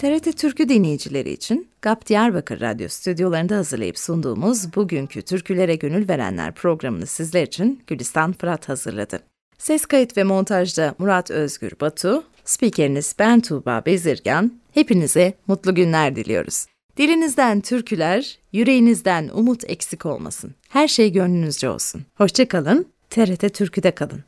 TRT Türkü dinleyicileri için GAP Diyarbakır Radyo stüdyolarında hazırlayıp sunduğumuz bugünkü Türkülere Gönül Verenler programını sizler için Gülistan Fırat hazırladı. Ses kayıt ve montajda Murat Özgür Batu, spikeriniz ben Tuğba Bezirgan, hepinize mutlu günler diliyoruz. Dilinizden türküler, yüreğinizden umut eksik olmasın. Her şey gönlünüzce olsun. Hoşçakalın, TRT Türkü'de kalın.